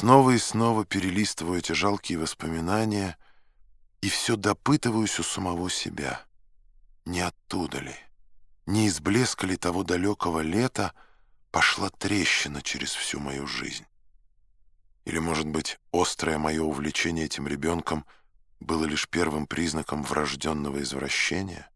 Снова и снова перелистываю эти жалкие воспоминания и все допытываюсь у самого себя. Не оттуда ли, не из блеска ли того далекого лета пошла трещина через всю мою жизнь? Или, может быть, острое мое увлечение этим ребенком было лишь первым признаком врожденного извращения?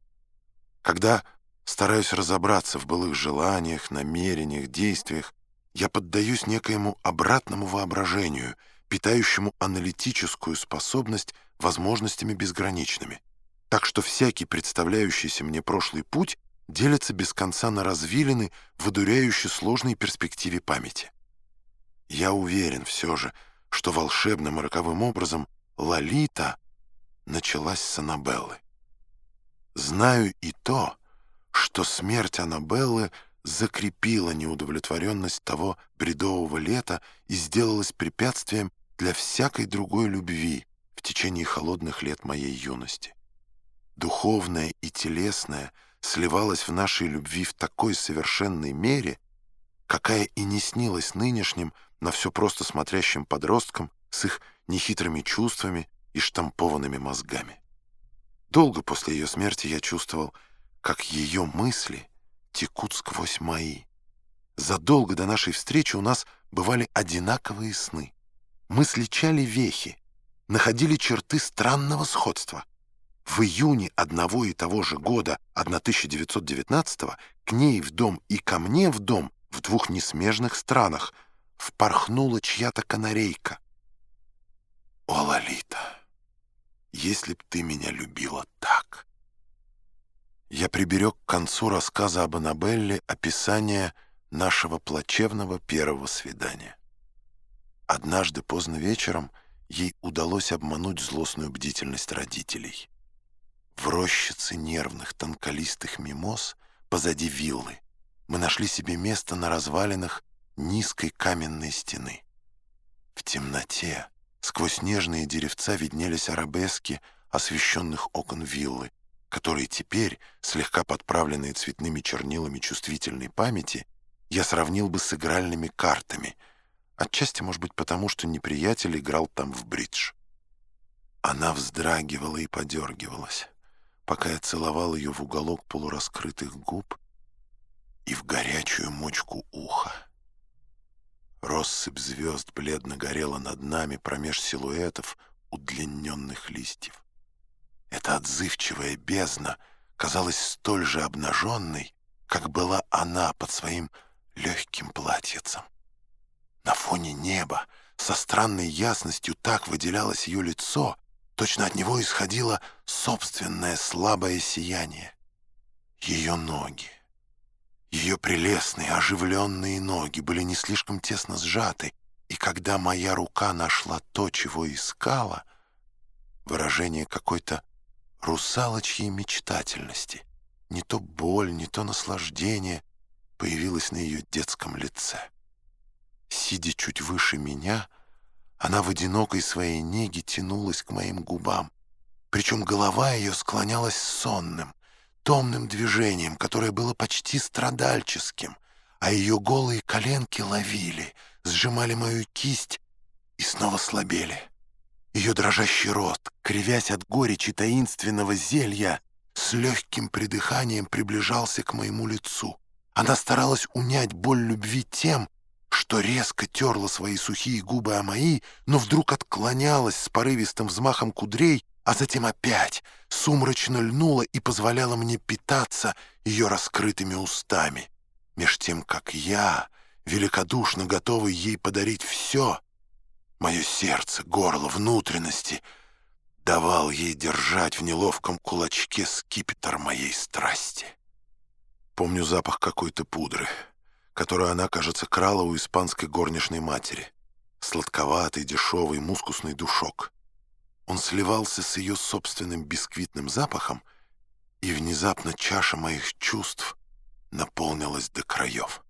Когда стараюсь разобраться в былых желаниях, намерениях, действиях, я поддаюсь некоему обратному воображению, питающему аналитическую способность возможностями безграничными. Так что всякий представляющийся мне прошлый путь делится без конца на развилины в одуряюще сложной перспективе памяти. Я уверен все же, что волшебным и роковым образом Лолита началась с Аннабеллы. Знаю и то, что смерть Аннабеллы закрепила неудовлетворенность того бредового лета и сделалась препятствием для всякой другой любви в течение холодных лет моей юности. Духовное и телесное сливалось в нашей любви в такой совершенной мере, какая и не снилась нынешним на все просто смотрящим подросткам с их нехитрыми чувствами и штампованными мозгами. Долго после ее смерти я чувствовал, как ее мысли текут сквозь мои. Задолго до нашей встречи у нас бывали одинаковые сны. Мы сличали вехи, находили черты странного сходства. В июне одного и того же года 1919 к ней в дом и ко мне в дом в двух несмежных странах впорхнула чья-то канарейка. О, Лолита, если б ты меня любила так! Я приберег к концу рассказа об Аннабелле описание нашего плачевного первого свидания. Однажды поздно вечером ей удалось обмануть злостную бдительность родителей. В рощице нервных тонколистых мимоз позади виллы мы нашли себе место на развалинах низкой каменной стены. В темноте сквозь нежные деревца виднелись арабески освещенных окон виллы, которые теперь, слегка подправленные цветными чернилами чувствительной памяти, я сравнил бы с игральными картами, отчасти, может быть, потому что неприятель играл там в бридж. Она вздрагивала и подергивалась, пока я целовал ее в уголок полураскрытых губ и в горячую мочку уха. Россыпь звезд бледно горела над нами промеж силуэтов удлиненных листьев. Эта отзывчивая бездна казалась столь же обнаженной, как была она под своим легким платьицем. На фоне неба со странной ясностью так выделялось ее лицо, точно от него исходило собственное слабое сияние. Ее ноги, ее прелестные, оживленные ноги были не слишком тесно сжаты, и когда моя рука нашла то, чего искала, выражение какой-то русалочьей мечтательности. Не то боль, не то наслаждение появилось на ее детском лице. Сидя чуть выше меня, она в одинокой своей неге тянулась к моим губам, причем голова ее склонялась сонным, томным движением, которое было почти страдальческим, а ее голые коленки ловили, сжимали мою кисть и снова слабели. Ее дрожащий рот, кривясь от горечи таинственного зелья, с легким придыханием приближался к моему лицу. Она старалась унять боль любви тем, что резко терла свои сухие губы о мои, но вдруг отклонялась с порывистым взмахом кудрей, а затем опять сумрачно льнула и позволяла мне питаться ее раскрытыми устами. Меж тем, как я, великодушно готовый ей подарить все, Мое сердце, горло, внутренности давал ей держать в неловком кулачке скипетр моей страсти. Помню запах какой-то пудры, которую она, кажется, крала у испанской горничной матери. Сладковатый, дешевый, мускусный душок. Он сливался с ее собственным бисквитным запахом, и внезапно чаша моих чувств наполнилась до краев.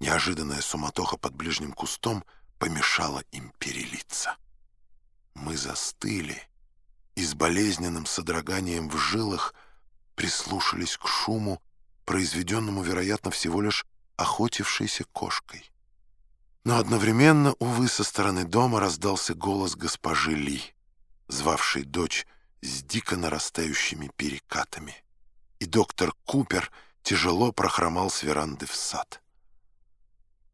Неожиданная суматоха под ближним кустом — помешало им перелиться. Мы застыли и с болезненным содроганием в жилах прислушались к шуму, произведенному, вероятно, всего лишь охотившейся кошкой. Но одновременно, увы, со стороны дома раздался голос госпожи Ли, звавшей дочь с дико нарастающими перекатами. И доктор Купер тяжело прохромал с веранды в сад.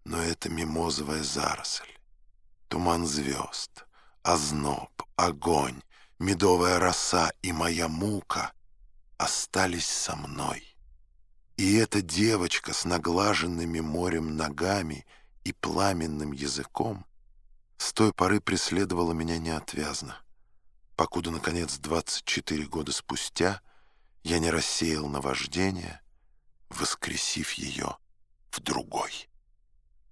Но это мимозовая заросль, туман звезд, озноб, огонь, медовая роса и моя мука остались со мной. И эта девочка с наглаженными морем ногами и пламенным языком с той поры преследовала меня неотвязно, покуда, наконец, 24 года спустя я не рассеял наваждение, воскресив ее в другой.